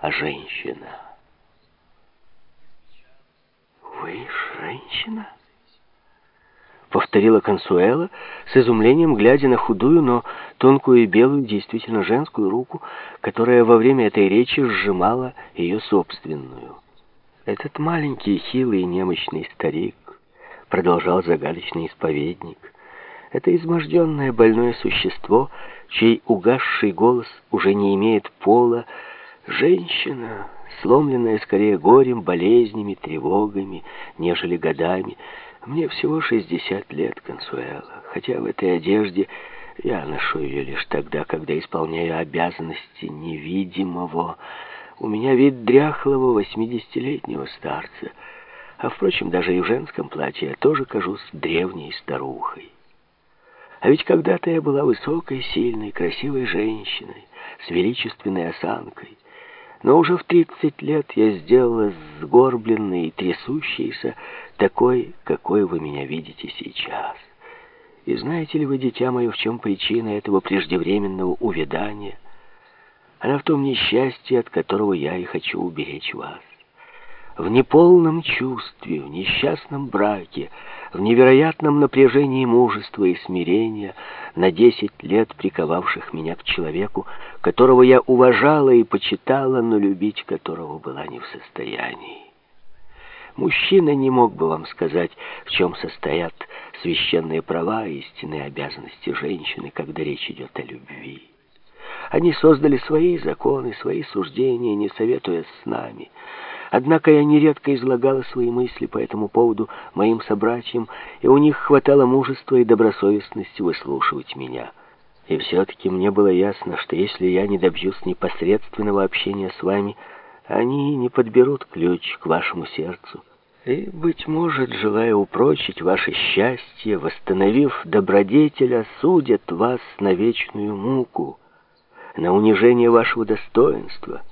а женщина. «Вы женщина?» Повторила Консуэла, с изумлением глядя на худую, но тонкую и белую, действительно женскую руку, которая во время этой речи сжимала ее собственную. Этот маленький, хилый и немощный старик, продолжал загадочный исповедник, это изможденное больное существо, чей угасший голос уже не имеет пола, женщина, сломленная скорее горем, болезнями, тревогами, нежели годами. Мне всего 60 лет, Консуэла, хотя в этой одежде я ношу ее лишь тогда, когда исполняю обязанности невидимого. У меня вид дряхлого восьмидесятилетнего старца, а, впрочем, даже и в женском платье я тоже кажусь древней старухой. А ведь когда-то я была высокой, сильной, красивой женщиной, с величественной осанкой, но уже в 30 лет я сделала сгорбленной и трясущейся, такой, какой вы меня видите сейчас. И знаете ли вы, дитя мое, в чем причина этого преждевременного увядания? Она в том несчастье, от которого я и хочу уберечь вас. В неполном чувстве, в несчастном браке, в невероятном напряжении мужества и смирения, на десять лет приковавших меня к человеку, которого я уважала и почитала, но любить которого была не в состоянии. Мужчина не мог бы вам сказать, в чем состоят священные права и истинные обязанности женщины, когда речь идет о любви. Они создали свои законы, свои суждения, не советуясь с нами. Однако я нередко излагала свои мысли по этому поводу моим собратьям, и у них хватало мужества и добросовестности выслушивать меня. И все-таки мне было ясно, что если я не добьюсь непосредственного общения с вами, они не подберут ключ к вашему сердцу. И, быть может, желая упрочить ваше счастье, восстановив добродетель, осудят вас на вечную муку, на унижение вашего достоинства.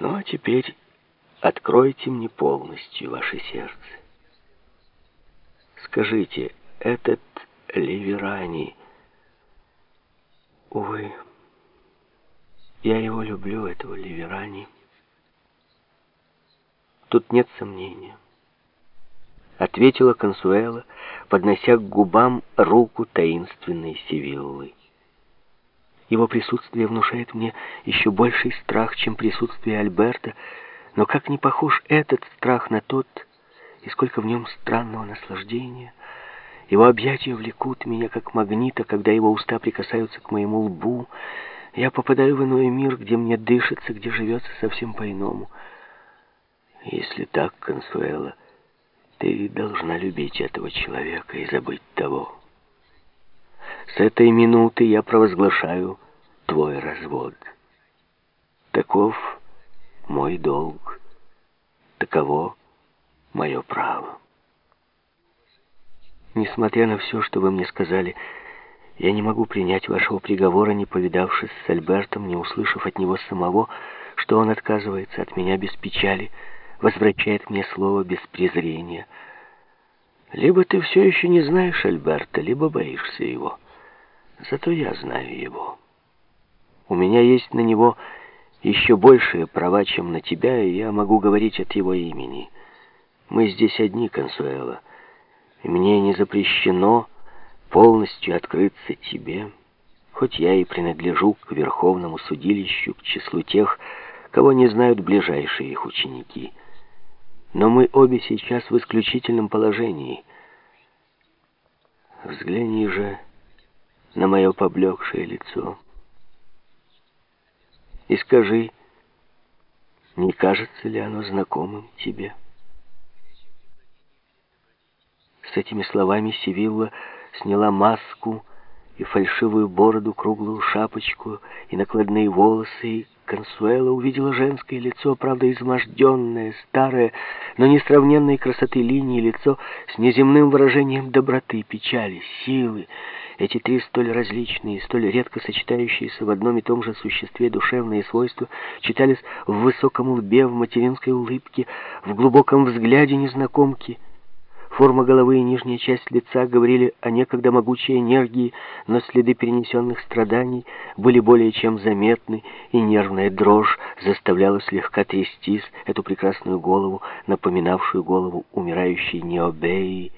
Ну, а теперь откройте мне полностью ваше сердце. Скажите, этот Ливерани... Увы, я его люблю, этого Ливерани. Тут нет сомнения. Ответила Консуэла, поднося к губам руку таинственной Сивиллы. Его присутствие внушает мне еще больший страх, чем присутствие Альберта, но как не похож этот страх на тот, и сколько в нем странного наслаждения. Его объятия влекут меня, как магнита, когда его уста прикасаются к моему лбу. Я попадаю в иной мир, где мне дышится, где живется совсем по-иному. Если так, Консуэла, ты должна любить этого человека и забыть того. С этой минуты я провозглашаю твой развод. Таков мой долг, таково мое право. Несмотря на все, что вы мне сказали, я не могу принять вашего приговора, не повидавшись с Альбертом, не услышав от него самого, что он отказывается от меня без печали, возвращает мне слово без презрения. Либо ты все еще не знаешь Альберта, либо боишься его. Зато я знаю его. У меня есть на него еще большие права, чем на тебя, и я могу говорить от его имени. Мы здесь одни, Консуэла, и мне не запрещено полностью открыться тебе, хоть я и принадлежу к Верховному судилищу, к числу тех, кого не знают ближайшие их ученики. Но мы обе сейчас в исключительном положении. Взгляни же на мое поблекшее лицо. И скажи, не кажется ли оно знакомым тебе? С этими словами Сивилла сняла маску и фальшивую бороду, круглую шапочку и накладные волосы, и Консуэла увидела женское лицо, правда, изможденное, старое, но несравненной красоты линии лицо с неземным выражением доброты, печали, силы. Эти три столь различные, столь редко сочетающиеся в одном и том же существе душевные свойства читались в высоком лбе, в материнской улыбке, в глубоком взгляде незнакомки — Форма головы и нижняя часть лица говорили о некогда могучей энергии, но следы перенесенных страданий были более чем заметны, и нервная дрожь заставляла слегка трястись эту прекрасную голову, напоминавшую голову умирающей Необеи,